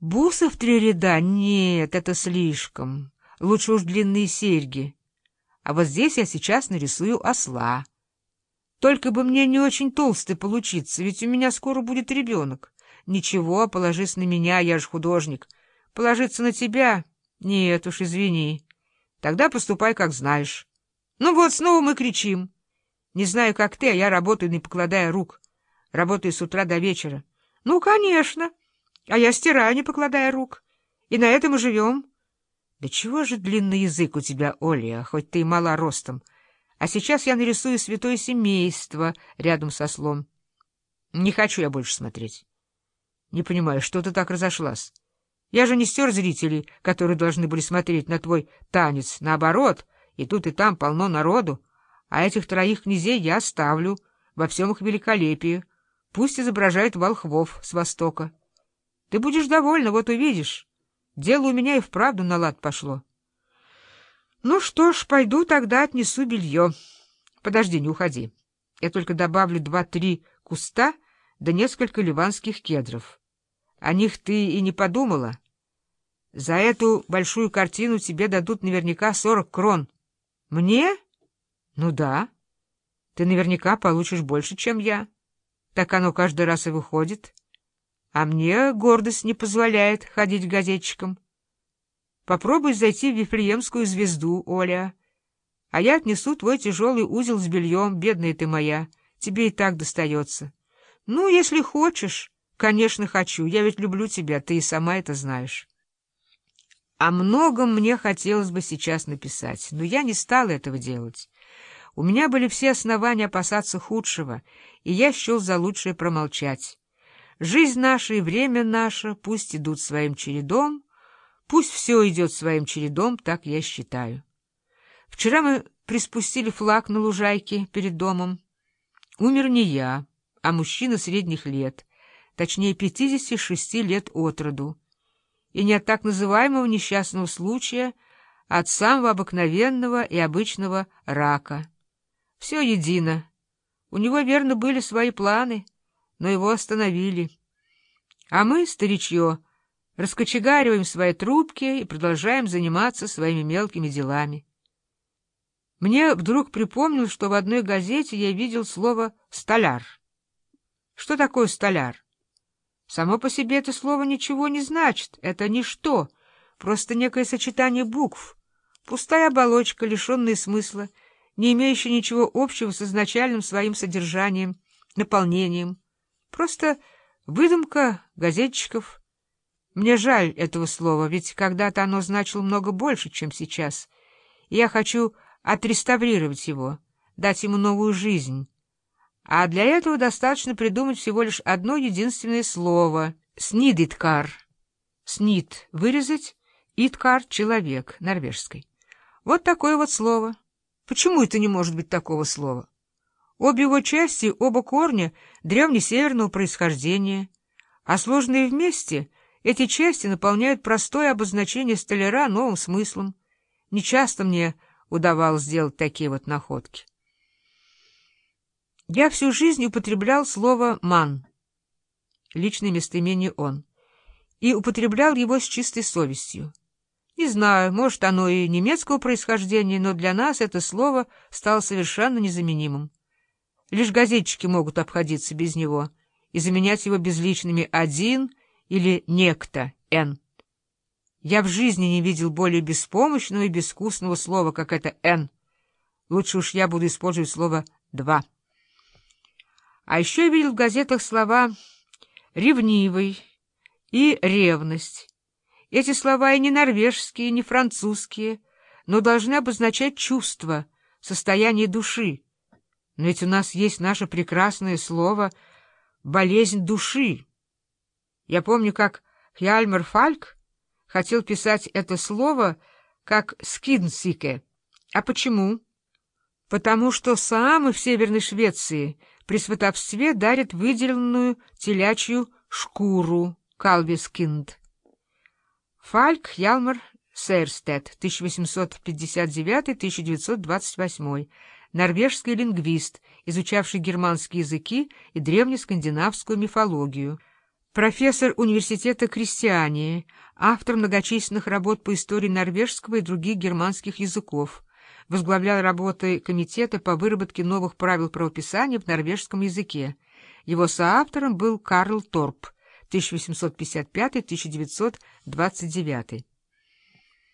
Бусы в три ряда? Нет, это слишком. Лучше уж длинные серьги. А вот здесь я сейчас нарисую осла. Только бы мне не очень толстый получиться, ведь у меня скоро будет ребенок. Ничего, положись на меня, я же художник. Положиться на тебя? Нет уж, извини. Тогда поступай, как знаешь. Ну вот, снова мы кричим. Не знаю, как ты, а я работаю, не покладая рук. Работаю с утра до вечера. Ну, конечно. А я стираю, не покладая рук. И на этом и живем. Да чего же длинный язык у тебя, Оля, хоть ты и мала ростом. А сейчас я нарисую святое семейство рядом со слом. Не хочу я больше смотреть. Не понимаю, что ты так разошлась? Я же не стер зрителей, которые должны были смотреть на твой танец. Наоборот, и тут и там полно народу. А этих троих князей я оставлю во всем их великолепии. Пусть изображают волхвов с востока. Ты будешь довольна, вот увидишь. Дело у меня и вправду на лад пошло. Ну что ж, пойду тогда отнесу белье. Подожди, не уходи. Я только добавлю два-три куста да несколько ливанских кедров. О них ты и не подумала. За эту большую картину тебе дадут наверняка сорок крон. Мне? Ну да. Ты наверняка получишь больше, чем я. Так оно каждый раз и выходит. А мне гордость не позволяет ходить газетчиком. Попробуй зайти в Вифлеемскую звезду, Оля. А я отнесу твой тяжелый узел с бельем, бедная ты моя. Тебе и так достается. Ну, если хочешь. Конечно, хочу. Я ведь люблю тебя, ты и сама это знаешь. О многом мне хотелось бы сейчас написать, но я не стала этого делать. У меня были все основания опасаться худшего, и я счел за лучшее промолчать. Жизнь наша и время наше пусть идут своим чередом, пусть все идет своим чередом, так я считаю. Вчера мы приспустили флаг на лужайке перед домом. Умер не я, а мужчина средних лет, точнее 56 лет от роду, и не от так называемого несчастного случая, а от самого обыкновенного и обычного рака. Все едино. У него, верно, были свои планы, но его остановили. А мы, старичье, раскочегариваем свои трубки и продолжаем заниматься своими мелкими делами. Мне вдруг припомнилось, что в одной газете я видел слово «столяр». Что такое столяр? Само по себе это слово ничего не значит, это ничто, просто некое сочетание букв, пустая оболочка, лишенная смысла, не имеющая ничего общего с изначальным своим содержанием, наполнением. Просто выдумка газетчиков. Мне жаль этого слова, ведь когда-то оно значило много больше, чем сейчас. И я хочу отреставрировать его, дать ему новую жизнь. А для этого достаточно придумать всего лишь одно единственное слово — «снидиткар». «Снид» — вырезать, «иткар» — «человек» норвежской. Вот такое вот слово. Почему это не может быть такого слова? Обе его части, оба корня древнесеверного происхождения, а сложные вместе эти части наполняют простое обозначение столяра новым смыслом. Нечасто мне удавалось сделать такие вот находки. Я всю жизнь употреблял слово «ман», личное местоимение «он», и употреблял его с чистой совестью. Не знаю, может, оно и немецкого происхождения, но для нас это слово стало совершенно незаменимым. Лишь газетчики могут обходиться без него и заменять его безличными «один» или «некто» «н». Я в жизни не видел более беспомощного и безвкусного слова, как это «н». Лучше уж я буду использовать слово «два». А еще я видел в газетах слова «ревнивый» и «ревность». Эти слова и не норвежские, и не французские, но должны обозначать чувство, состояние души. Но ведь у нас есть наше прекрасное слово «болезнь души». Я помню, как Хьяльмер Фальк хотел писать это слово как «скиднсике». А почему? Потому что самы в Северной Швеции при сватовстве дарят выделенную телячью шкуру «калвискинд». Фальк Ялмар Сейрстед, 1859-1928, норвежский лингвист, изучавший германские языки и древнескандинавскую мифологию, профессор университета Крестьяне, автор многочисленных работ по истории норвежского и других германских языков, возглавлял работы комитета по выработке новых правил правописания в норвежском языке. Его соавтором был Карл Торп, 1855-1929.